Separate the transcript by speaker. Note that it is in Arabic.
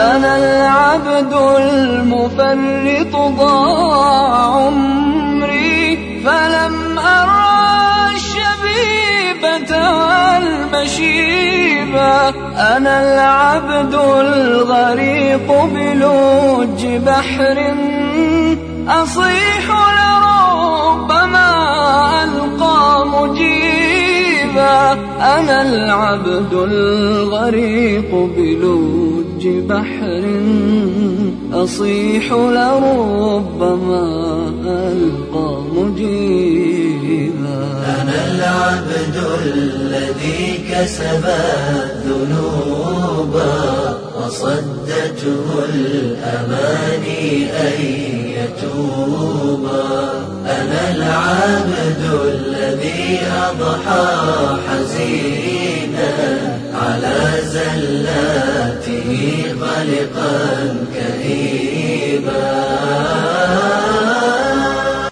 Speaker 1: أنا العبد المفرط ضاع عمري فلم أرى الشبيبة والمشيبة أنا العبد الغريق بلوج بحر. أصيح لربما ألقى مجيبا. أنا العبد الغريق بلوج بحر أصيح لربما ألقى مجيبا.
Speaker 2: أنا العبد الذي كسب الذنوب وصدته الأماني أن يتوبا أنا العبد الذي أضحى حزينا خلقا كئيبا